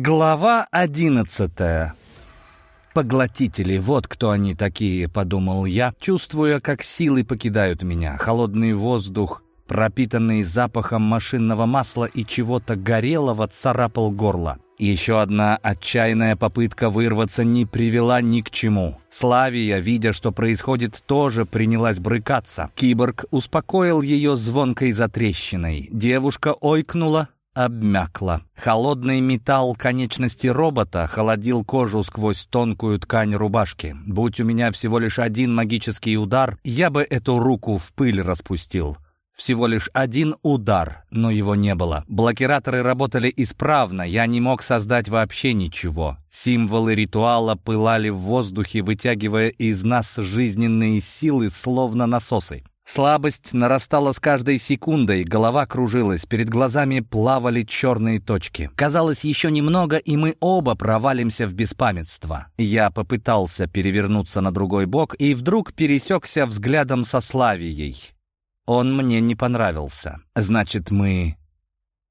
Глава одиннадцатая. «Поглотители, вот кто они такие», — подумал я, чувствуя, как силы покидают меня. Холодный воздух, пропитанный запахом машинного масла и чего-то горелого, царапал горло. Еще одна отчаянная попытка вырваться не привела ни к чему. Славия, видя, что происходит, тоже принялась брыкаться. Киборг успокоил ее звонкой затрещиной. Девушка ойкнула, обмякла. Холодный металл конечности робота холодил кожу сквозь тонкую ткань рубашки. Будь у меня всего лишь один магический удар, я бы эту руку в пыль распустил. Всего лишь один удар, но его не было. Блокираторы работали исправно, я не мог создать вообще ничего. Символы ритуала пылали в воздухе, вытягивая из нас жизненные силы, словно насосы. Слабость нарастала с каждой секундой, голова кружилась, перед глазами плавали черные точки. Казалось, еще немного, и мы оба провалимся в беспамятство. Я попытался перевернуться на другой бок и вдруг пересекся взглядом со Славией. Он мне не понравился. Значит, мы...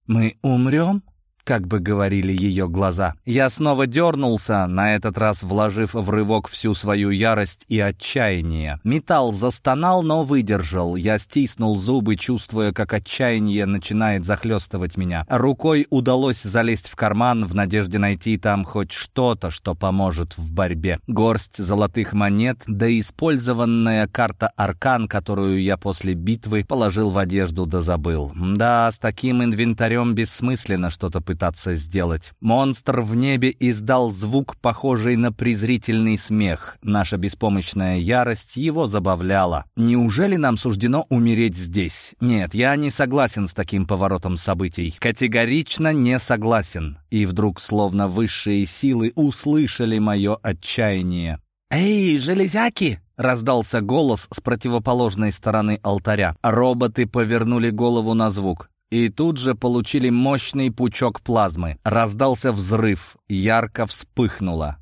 Мы умрем? Как бы говорили ее глаза. Я снова дернулся, на этот раз вложив в рывок всю свою ярость и отчаяние. Металл застонал, но выдержал. Я стиснул зубы, чувствуя, как отчаяние начинает захлестывать меня. Рукой удалось залезть в карман в надежде найти там хоть что-то, что поможет в борьбе. Горсть золотых монет, да использованная карта Аркан, которую я после битвы положил в одежду да забыл. Да, с таким инвентарем бессмысленно что-то пытаться пытаться сделать. Монстр в небе издал звук, похожий на презрительный смех. Наша беспомощная ярость его забавляла. Неужели нам суждено умереть здесь? Нет, я не согласен с таким поворотом событий. Категорично не согласен. И вдруг, словно высшие силы, услышали мое отчаяние. «Эй, железяки!» — раздался голос с противоположной стороны алтаря. Роботы повернули голову на звук и тут же получили мощный пучок плазмы. Раздался взрыв, ярко вспыхнуло.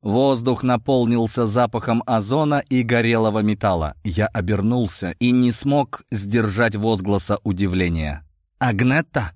Воздух наполнился запахом озона и горелого металла. Я обернулся и не смог сдержать возгласа удивления. «Агнетта?»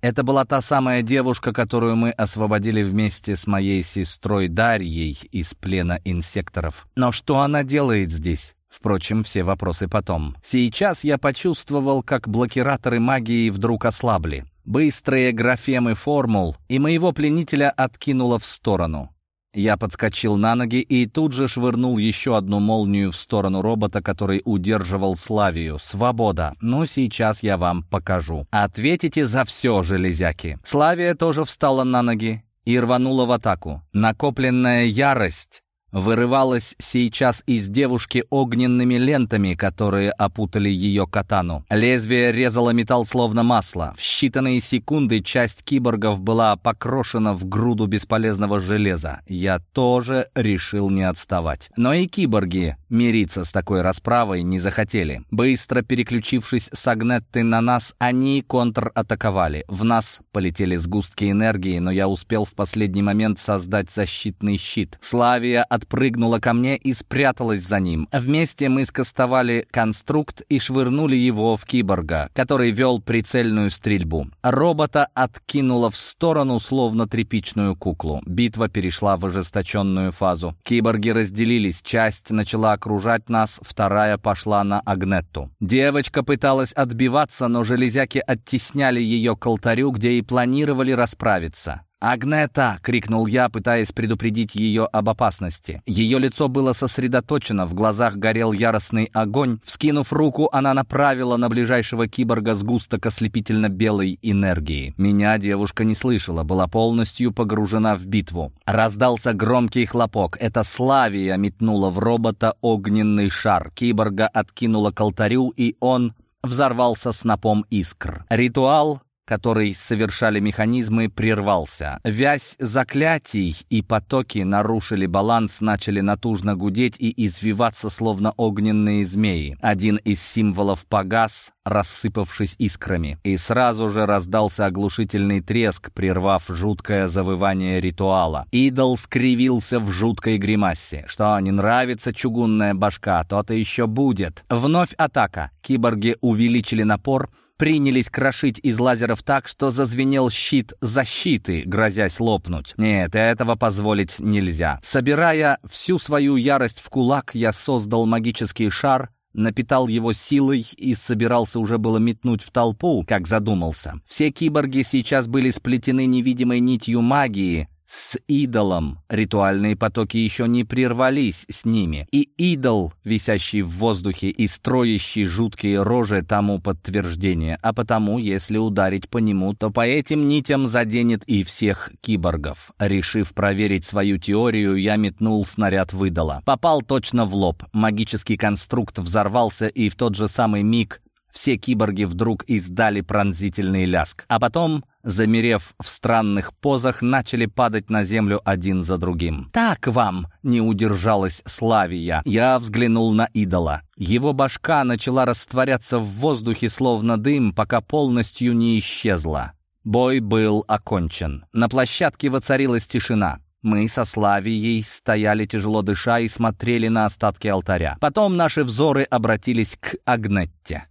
Это была та самая девушка, которую мы освободили вместе с моей сестрой Дарьей из плена инсекторов. Но что она делает здесь? Впрочем, все вопросы потом. Сейчас я почувствовал, как блокираторы магии вдруг ослабли. Быстрые графемы формул, и моего пленителя откинуло в сторону. Я подскочил на ноги и тут же швырнул еще одну молнию в сторону робота, который удерживал Славию. «Свобода! Ну, сейчас я вам покажу. Ответите за все, железяки!» Славия тоже встала на ноги и рванула в атаку. Накопленная ярость вырывалась сейчас из девушки огненными лентами, которые опутали ее катану. Лезвие резало металл словно масло. В считанные секунды часть киборгов была покрошена в груду бесполезного железа. Я тоже решил не отставать. Но и киборги мириться с такой расправой не захотели. Быстро переключившись с Агнетты на нас, они контратаковали. В нас полетели сгустки энергии, но я успел в последний момент создать защитный щит. Славия отпрыгнула ко мне и спряталась за ним. Вместе мы скостовали конструкт и швырнули его в киборга, который вел прицельную стрельбу. Робота откинуло в сторону, словно тряпичную куклу. Битва перешла в ожесточенную фазу. Киборги разделились, часть начала окружать нас, вторая пошла на Агнетту. Девочка пыталась отбиваться, но железяки оттесняли ее к алтарю, где и планировали расправиться. «Агнета!» — крикнул я, пытаясь предупредить ее об опасности. Ее лицо было сосредоточено, в глазах горел яростный огонь. Вскинув руку, она направила на ближайшего киборга сгусток ослепительно-белой энергии. Меня девушка не слышала, была полностью погружена в битву. Раздался громкий хлопок. Это Славия метнула в робота огненный шар. Киборга откинула к алтарю, и он взорвался снопом искр. Ритуал который совершали механизмы, прервался. Вязь заклятий и потоки нарушили баланс, начали натужно гудеть и извиваться, словно огненные змеи. Один из символов погас, рассыпавшись искрами. И сразу же раздался оглушительный треск, прервав жуткое завывание ритуала. Идол скривился в жуткой гримасе. Что, не нравится чугунная башка, то-то еще будет. Вновь атака. Киборги увеличили напор — принялись крошить из лазеров так, что зазвенел щит защиты, грозясь лопнуть. Нет, этого позволить нельзя. Собирая всю свою ярость в кулак, я создал магический шар, напитал его силой и собирался уже было метнуть в толпу, как задумался. Все киборги сейчас были сплетены невидимой нитью магии, с идолом. Ритуальные потоки еще не прервались с ними. И идол, висящий в воздухе и строящий жуткие рожи, тому подтверждение. А потому, если ударить по нему, то по этим нитям заденет и всех киборгов. Решив проверить свою теорию, я метнул снаряд выдала. Попал точно в лоб. Магический конструкт взорвался, и в тот же самый миг все киборги вдруг издали пронзительный ляск. А потом замерев в странных позах, начали падать на землю один за другим. «Так вам!» — не удержалась Славия. Я взглянул на идола. Его башка начала растворяться в воздухе, словно дым, пока полностью не исчезла. Бой был окончен. На площадке воцарилась тишина. Мы со Славией стояли тяжело дыша и смотрели на остатки алтаря. Потом наши взоры обратились к Агнетте.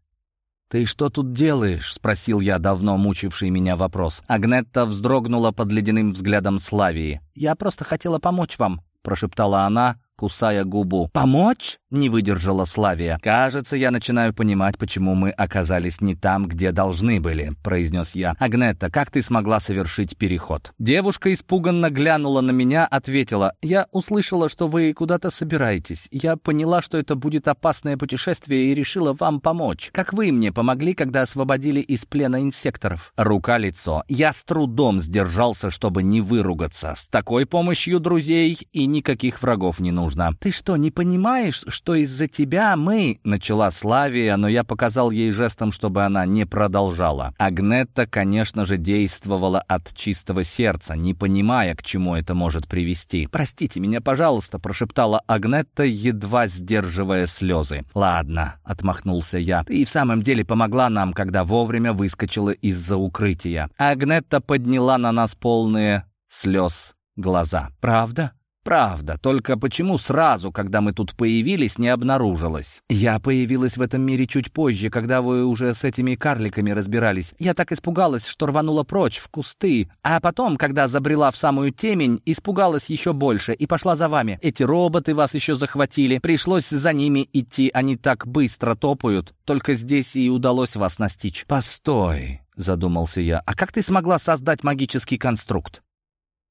«Ты что тут делаешь?» — спросил я давно мучивший меня вопрос. Агнетта вздрогнула под ледяным взглядом Славии. «Я просто хотела помочь вам», — прошептала она, кусая губу. «Помочь?» — не выдержала Славия. «Кажется, я начинаю понимать, почему мы оказались не там, где должны были», — произнес я. «Агнетта, как ты смогла совершить переход?» Девушка испуганно глянула на меня, ответила. «Я услышала, что вы куда-то собираетесь. Я поняла, что это будет опасное путешествие и решила вам помочь. Как вы мне помогли, когда освободили из плена инсекторов?» Рука-лицо. Я с трудом сдержался, чтобы не выругаться. С такой помощью друзей и никаких врагов не нужно нужно. «Ты что, не понимаешь, что из-за тебя мы...» — начала Славия, но я показал ей жестом, чтобы она не продолжала. Агнетта, конечно же, действовала от чистого сердца, не понимая, к чему это может привести. «Простите меня, пожалуйста», — прошептала Агнетта, едва сдерживая слезы. «Ладно», — отмахнулся я. «Ты и в самом деле помогла нам, когда вовремя выскочила из-за укрытия». Агнетта подняла на нас полные слез глаза. «Правда?» Правда, только почему сразу, когда мы тут появились, не обнаружилось? Я появилась в этом мире чуть позже, когда вы уже с этими карликами разбирались. Я так испугалась, что рванула прочь, в кусты. А потом, когда забрела в самую темень, испугалась еще больше и пошла за вами. Эти роботы вас еще захватили. Пришлось за ними идти, они так быстро топают. Только здесь и удалось вас настичь. Постой, задумался я. А как ты смогла создать магический конструкт?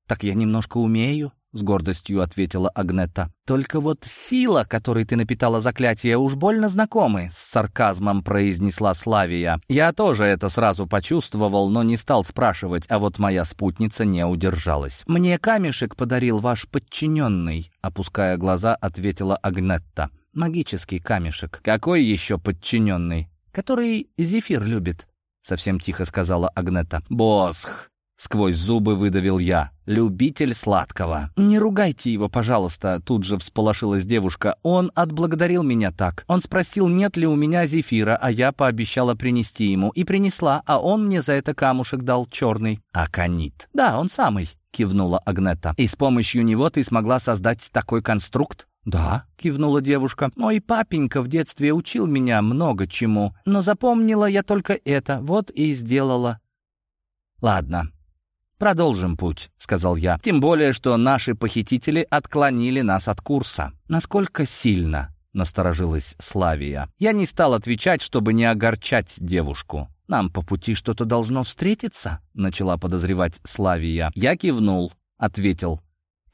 Так я немножко умею, — с гордостью ответила Агнета. «Только вот сила, которой ты напитала заклятие, уж больно знакомы», — с сарказмом произнесла Славия. Я тоже это сразу почувствовал, но не стал спрашивать, а вот моя спутница не удержалась. «Мне камешек подарил ваш подчиненный», — опуская глаза, ответила Агнетта. «Магический камешек». «Какой еще подчиненный?» «Который Зефир любит», — совсем тихо сказала Агнета. «Босх», Сквозь зубы выдавил я. «Любитель сладкого». «Не ругайте его, пожалуйста», — тут же всполошилась девушка. «Он отблагодарил меня так. Он спросил, нет ли у меня зефира, а я пообещала принести ему. И принесла, а он мне за это камушек дал черный». «Аконит». «Да, он самый», — кивнула Агнета. «И с помощью него ты смогла создать такой конструкт?» «Да», — кивнула девушка. «Мой папенька в детстве учил меня много чему, но запомнила я только это, вот и сделала». «Ладно, «Продолжим путь», — сказал я. «Тем более, что наши похитители отклонили нас от курса». «Насколько сильно?» — насторожилась Славия. Я не стал отвечать, чтобы не огорчать девушку. «Нам по пути что-то должно встретиться?» — начала подозревать Славия. Я кивнул, ответил.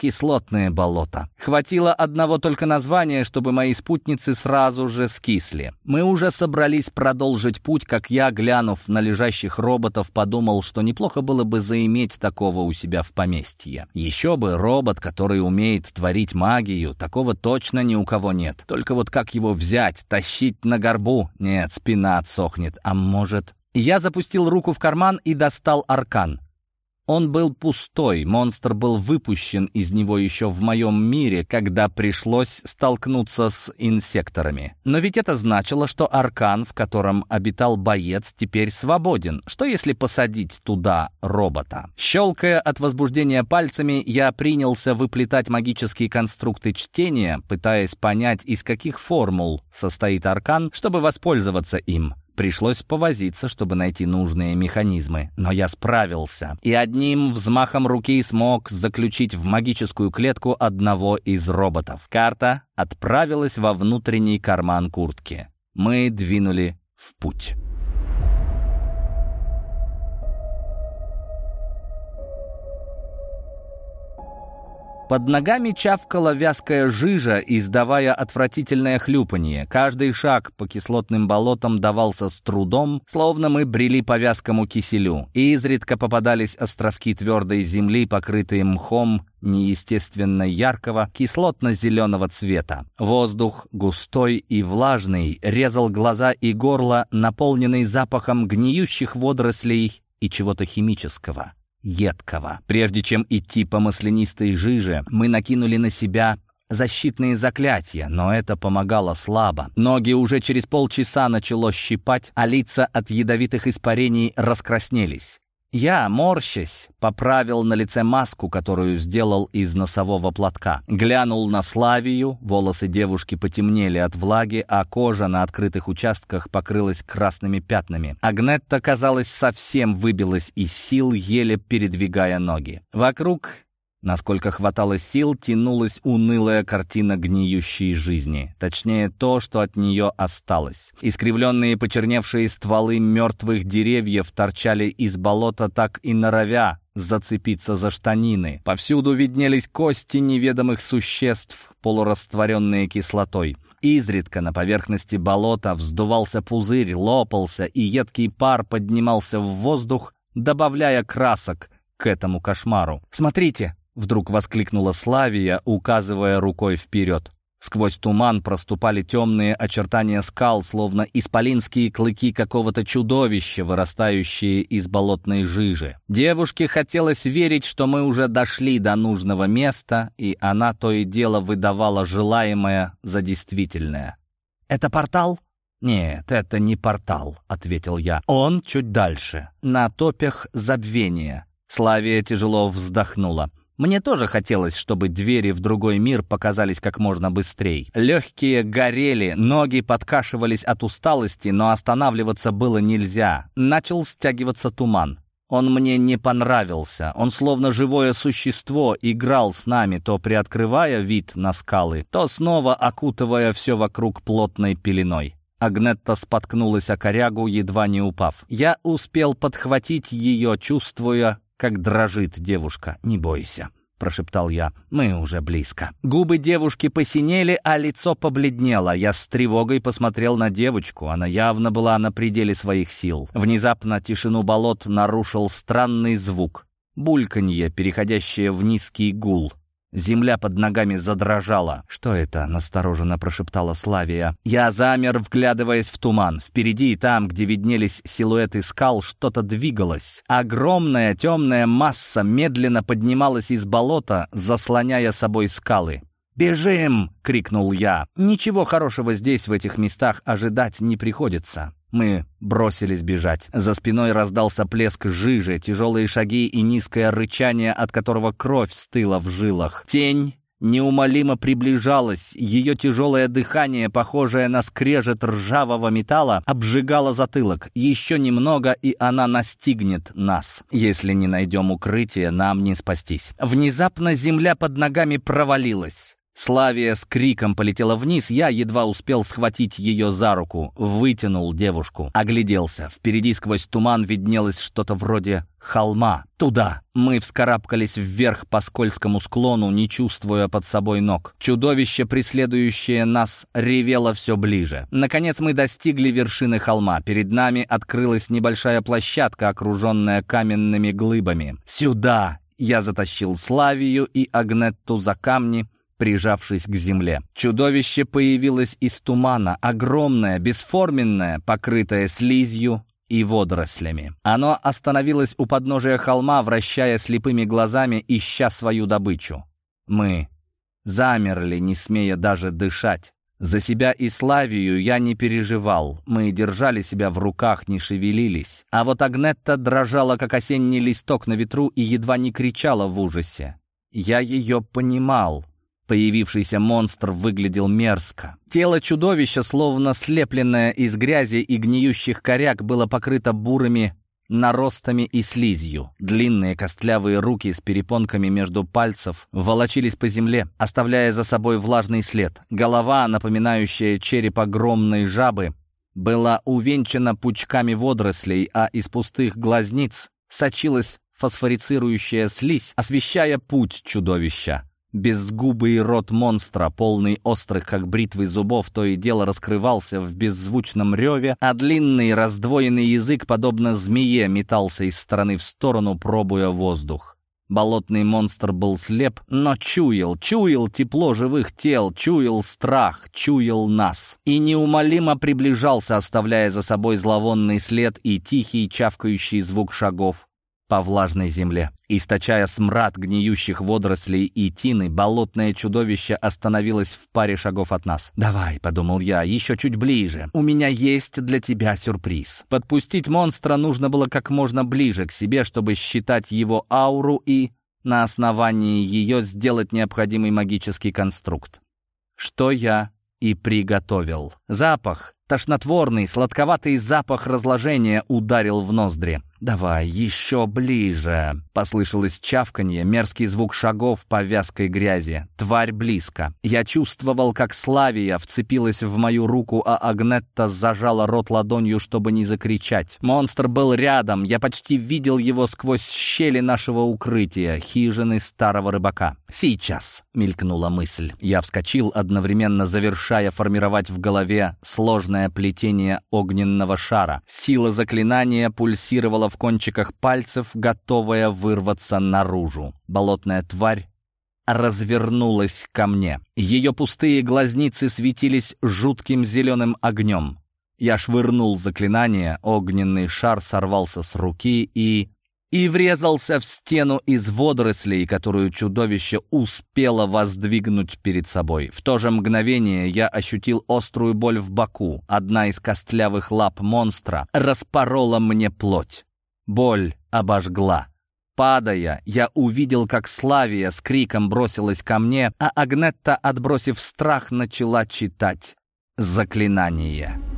Кислотное болото. Хватило одного только названия, чтобы мои спутницы сразу же скисли. Мы уже собрались продолжить путь, как я, глянув на лежащих роботов, подумал, что неплохо было бы заиметь такого у себя в поместье. Еще бы робот, который умеет творить магию, такого точно ни у кого нет. Только вот как его взять, тащить на горбу? Нет, спина отсохнет. А может... Я запустил руку в карман и достал аркан. Он был пустой, монстр был выпущен из него еще в моем мире, когда пришлось столкнуться с инсекторами. Но ведь это значило, что аркан, в котором обитал боец, теперь свободен. Что если посадить туда робота? Щелкая от возбуждения пальцами, я принялся выплетать магические конструкты чтения, пытаясь понять, из каких формул состоит аркан, чтобы воспользоваться им. Пришлось повозиться, чтобы найти нужные механизмы, но я справился и одним взмахом руки смог заключить в магическую клетку одного из роботов. Карта отправилась во внутренний карман куртки. Мы двинули в путь. Под ногами чавкала вязкая жижа, издавая отвратительное хлюпанье. Каждый шаг по кислотным болотам давался с трудом, словно мы брели по вязкому киселю. И изредка попадались островки твердой земли, покрытые мхом неестественно яркого, кислотно-зеленого цвета. Воздух, густой и влажный, резал глаза и горло, наполненный запахом гниющих водорослей и чего-то химического едкого. Прежде чем идти по маслянистой жиже, мы накинули на себя защитные заклятия, но это помогало слабо. Ноги уже через полчаса начало щипать, а лица от ядовитых испарений раскраснелись. Я, морщась, поправил на лице маску, которую сделал из носового платка. Глянул на Славию, волосы девушки потемнели от влаги, а кожа на открытых участках покрылась красными пятнами. Агнетта, казалось, совсем выбилась из сил, еле передвигая ноги. Вокруг Насколько хватало сил, тянулась унылая картина гниющей жизни. Точнее, то, что от нее осталось. Искривленные почерневшие стволы мертвых деревьев торчали из болота так и норовя зацепиться за штанины. Повсюду виднелись кости неведомых существ, полурастворенные кислотой. Изредка на поверхности болота вздувался пузырь, лопался, и едкий пар поднимался в воздух, добавляя красок к этому кошмару. «Смотрите!» Вдруг воскликнула Славия, указывая рукой вперед. Сквозь туман проступали темные очертания скал, словно исполинские клыки какого-то чудовища, вырастающие из болотной жижи. Девушке хотелось верить, что мы уже дошли до нужного места, и она то и дело выдавала желаемое за действительное. «Это портал?» «Нет, это не портал», — ответил я. «Он чуть дальше, на топях забвения». Славия тяжело вздохнула. Мне тоже хотелось, чтобы двери в другой мир показались как можно быстрее. Легкие горели, ноги подкашивались от усталости, но останавливаться было нельзя. Начал стягиваться туман. Он мне не понравился. Он словно живое существо играл с нами, то приоткрывая вид на скалы, то снова окутывая все вокруг плотной пеленой. Агнетта споткнулась о корягу, едва не упав. Я успел подхватить ее, чувствуя, как дрожит девушка. «Не бойся», — прошептал я. «Мы уже близко». Губы девушки посинели, а лицо побледнело. Я с тревогой посмотрел на девочку. Она явно была на пределе своих сил. Внезапно тишину болот нарушил странный звук. Бульканье, переходящее в низкий гул. Земля под ногами задрожала. «Что это?» — настороженно прошептала Славия. Я замер, вглядываясь в туман. Впереди, там, где виднелись силуэты скал, что-то двигалось. Огромная темная масса медленно поднималась из болота, заслоняя собой скалы. «Бежим!» — крикнул я. «Ничего хорошего здесь, в этих местах, ожидать не приходится». Мы бросились бежать. За спиной раздался плеск жижи, тяжелые шаги и низкое рычание, от которого кровь стыла в жилах. Тень неумолимо приближалась, ее тяжелое дыхание, похожее на скрежет ржавого металла, обжигало затылок. Еще немного, и она настигнет нас. Если не найдем укрытие, нам не спастись. Внезапно земля под ногами провалилась. Славия с криком полетела вниз, я едва успел схватить ее за руку, вытянул девушку, огляделся. Впереди сквозь туман виднелось что-то вроде холма. Туда! Мы вскарабкались вверх по скользкому склону, не чувствуя под собой ног. Чудовище, преследующее нас, ревело все ближе. Наконец мы достигли вершины холма. Перед нами открылась небольшая площадка, окруженная каменными глыбами. «Сюда!» Я затащил Славию и Агнетту за камни, прижавшись к земле. Чудовище появилось из тумана, огромное, бесформенное, покрытое слизью и водорослями. Оно остановилось у подножия холма, вращая слепыми глазами, ища свою добычу. Мы замерли, не смея даже дышать. За себя и Славию я не переживал. Мы держали себя в руках, не шевелились. А вот Агнетта дрожала, как осенний листок на ветру, и едва не кричала в ужасе. Я ее понимал. Появившийся монстр выглядел мерзко. Тело чудовища, словно слепленное из грязи и гниющих коряк, было покрыто бурыми наростами и слизью. Длинные костлявые руки с перепонками между пальцев волочились по земле, оставляя за собой влажный след. Голова, напоминающая череп огромной жабы, была увенчана пучками водорослей, а из пустых глазниц сочилась фосфорицирующая слизь, освещая путь чудовища. Безгубый рот монстра, полный острых, как бритвы зубов, то и дело раскрывался в беззвучном реве, а длинный раздвоенный язык, подобно змее, метался из стороны в сторону, пробуя воздух. Болотный монстр был слеп, но чуял, чуял тепло живых тел, чуял страх, чуял нас. И неумолимо приближался, оставляя за собой зловонный след и тихий чавкающий звук шагов по влажной земле. Источая смрад гниющих водорослей и тины, болотное чудовище остановилось в паре шагов от нас. «Давай», — подумал я, — «еще чуть ближе. У меня есть для тебя сюрприз». Подпустить монстра нужно было как можно ближе к себе, чтобы считать его ауру и, на основании ее, сделать необходимый магический конструкт. Что я и приготовил. Запах, тошнотворный, сладковатый запах разложения ударил в ноздри. «Давай, еще ближе!» Послышалось чавканье, мерзкий звук шагов по вязкой грязи. Тварь близко. Я чувствовал, как Славия вцепилась в мою руку, а Агнетта зажала рот ладонью, чтобы не закричать. Монстр был рядом, я почти видел его сквозь щели нашего укрытия, хижины старого рыбака. «Сейчас!» — мелькнула мысль. Я вскочил, одновременно завершая формировать в голове сложное плетение огненного шара. Сила заклинания пульсировала в кончиках пальцев, готовая вырваться наружу. Болотная тварь развернулась ко мне. Ее пустые глазницы светились жутким зеленым огнем. Я швырнул заклинание, огненный шар сорвался с руки и и врезался в стену из водорослей, которую чудовище успело воздвигнуть перед собой. В то же мгновение я ощутил острую боль в боку. Одна из костлявых лап монстра распорола мне плоть. Боль обожгла. Падая, я увидел, как Славия с криком бросилась ко мне, а Агнетта, отбросив страх, начала читать заклинание.